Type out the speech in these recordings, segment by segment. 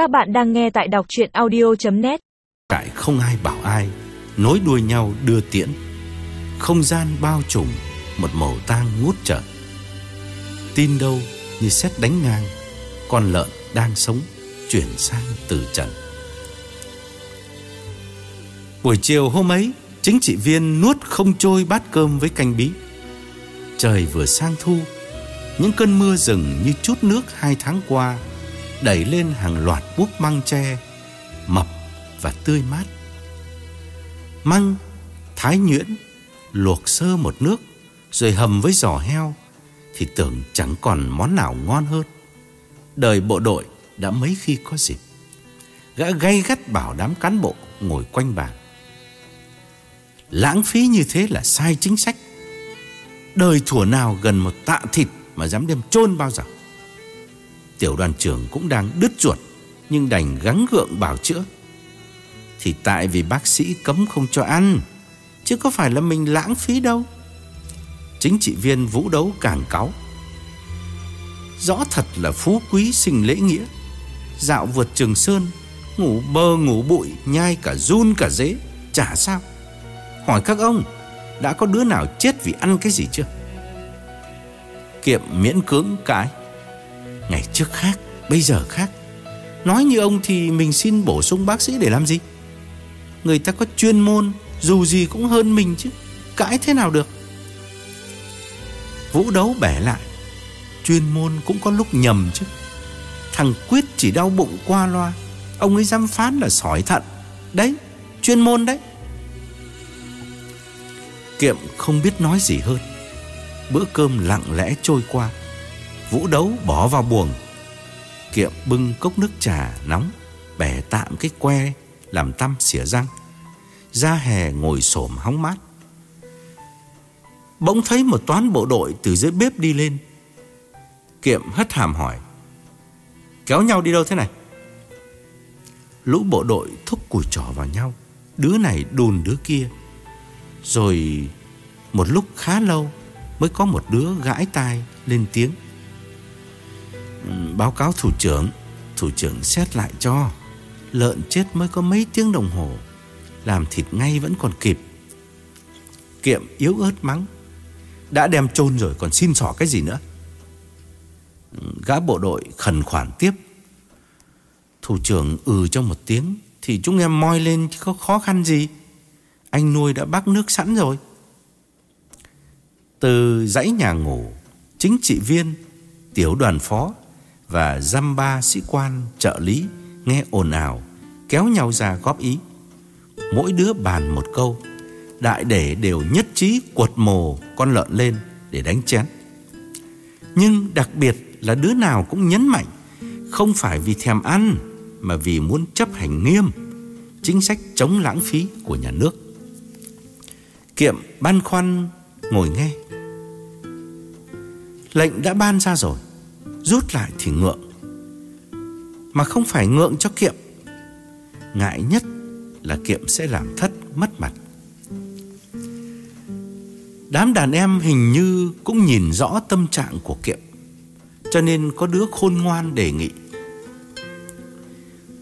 Các bạn đang nghe tại đọc chuyện audio.net Tại không ai bảo ai, Nối đuôi nhau đưa tiễn. Không gian bao trùm, Một màu tang ngút trở Tin đâu như xét đánh ngang, Con lợn đang sống, Chuyển sang từ trần. Buổi chiều hôm ấy, Chính trị viên nuốt không trôi bát cơm với canh bí. Trời vừa sang thu, Những cơn mưa rừng như chút nước hai tháng qua Đẩy lên hàng loạt búp măng tre Mập và tươi mát. Măng, thái nhuyễn Luộc sơ một nước Rồi hầm với giò heo Thì tưởng chẳng còn món nào ngon hơn. Đời bộ đội đã mấy khi có dịp Gã gay gắt bảo đám cán bộ ngồi quanh bàn. Lãng phí như thế là sai chính sách. Đời thủa nào gần một tạ thịt Mà dám đem chôn bao giờ? Tiểu đoàn trưởng cũng đang đứt ruột, Nhưng đành gắng gượng bảo chữa. Thì tại vì bác sĩ cấm không cho ăn, Chứ có phải là mình lãng phí đâu. Chính trị viên vũ đấu càng cáu. Rõ thật là phú quý sinh lễ nghĩa. Dạo vượt trường sơn, Ngủ bơ ngủ bụi, Nhai cả run cả dế Chả sao. Hỏi các ông, Đã có đứa nào chết vì ăn cái gì chưa? Kiệm miễn cưỡng cái. Ngày trước khác, Bây giờ khác. Nói như ông thì mình xin bổ sung bác sĩ để làm gì? Người ta có chuyên môn, Dù gì cũng hơn mình chứ, Cãi thế nào được? Vũ đấu bẻ lại, Chuyên môn cũng có lúc nhầm chứ. Thằng Quyết chỉ đau bụng qua loa, Ông ấy dám phán là sỏi thận. Đấy, chuyên môn đấy. Kiệm không biết nói gì hơn. Bữa cơm lặng lẽ trôi qua. Vũ đấu bỏ vào buồng. Kiệm bưng cốc nước trà nóng Bẻ tạm cái que Làm tăm xỉa răng. Ra hè ngồi xổm hóng mát. Bỗng thấy một toán bộ đội Từ dưới bếp đi lên. Kiệm hất hàm hỏi, Kéo nhau đi đâu thế này? Lũ bộ đội thúc cùi trỏ vào nhau. Đứa này đùn đứa kia. Rồi một lúc khá lâu Mới có một đứa gãi tai lên tiếng. Ừ, báo cáo thủ trưởng. Thủ trưởng xét lại cho. Lợn chết mới có mấy tiếng đồng hồ. Làm thịt ngay vẫn còn kịp. Kiệm yếu ớt mắng. Đã đem chôn rồi còn xin xỏ cái gì nữa? Ừ, gã bộ đội khẩn khoản tiếp. Thủ trưởng ừ cho một tiếng. Thì chúng em moi lên chứ có khó khăn gì? Anh nuôi đã bắt nước sẵn rồi. Từ dãy nhà ngủ, Chính trị viên, Tiểu đoàn phó và dăm ba sĩ quan, trợ lý, Nghe ồn ào, Kéo nhau ra góp ý. Mỗi đứa bàn một câu, Đại để đều nhất trí quật mồ con lợn lên để đánh chén. Nhưng đặc biệt là đứa nào cũng nhấn mạnh, Không phải vì thèm ăn Mà vì muốn chấp hành nghiêm Chính sách chống lãng phí của nhà nước. Kiệm băn khoăn, ngồi nghe. Lệnh đã ban ra rồi. Rút lại thì ngượng. Mà không phải ngượng cho Kiệm. Ngại nhất là Kiệm sẽ làm thất, mất mặt. Đám đàn em hình như cũng nhìn rõ tâm trạng của Kiệm, Cho nên có đứa khôn ngoan đề nghị.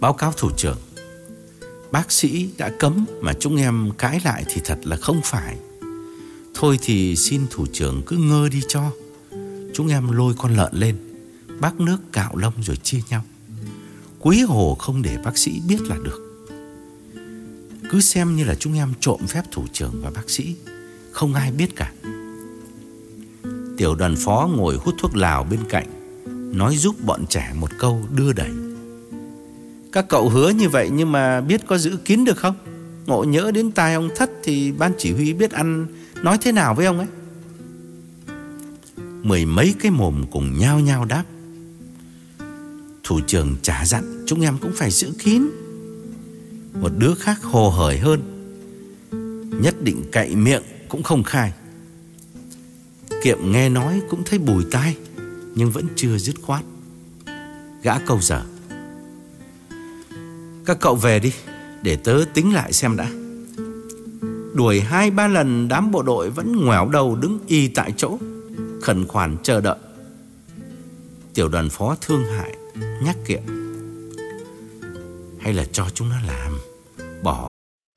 Báo cáo thủ trưởng, Bác sĩ đã cấm mà chúng em cãi lại thì thật là không phải. Thôi thì xin thủ trưởng cứ ngơ đi cho. Chúng em lôi con lợn lên. Bác nước cạo lông rồi chia nhau. Quý hồ không để bác sĩ biết là được. Cứ xem như là chúng em trộm phép thủ trưởng và bác sĩ, Không ai biết cả. Tiểu đoàn phó ngồi hút thuốc lào bên cạnh, Nói giúp bọn trẻ một câu đưa đẩy. Các cậu hứa như vậy nhưng mà biết có giữ kín được không? Ngộ nhỡ đến tai ông thất thì ban chỉ huy biết ăn, Nói thế nào với ông ấy? Mười mấy cái mồm cùng nhau nhau đáp. Thủ trưởng trả dặn, Chúng em cũng phải giữ kín. Một đứa khác hồ hởi hơn, Nhất định cậy miệng cũng không khai. Kiệm nghe nói cũng thấy bùi tai, Nhưng vẫn chưa dứt khoát. Gã câu giờ, Các cậu về đi, Để tớ tính lại xem đã. Đuổi hai ba lần, đám bộ đội vẫn ngoẻo đầu đứng y tại chỗ, Khẩn khoản chờ đợi. Tiểu đoàn phó thương hại, Nhắc kiệm Hay là cho chúng nó làm, Bỏ.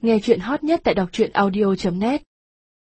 Nghe chuyện hot nhất tại đọc truyện audio.net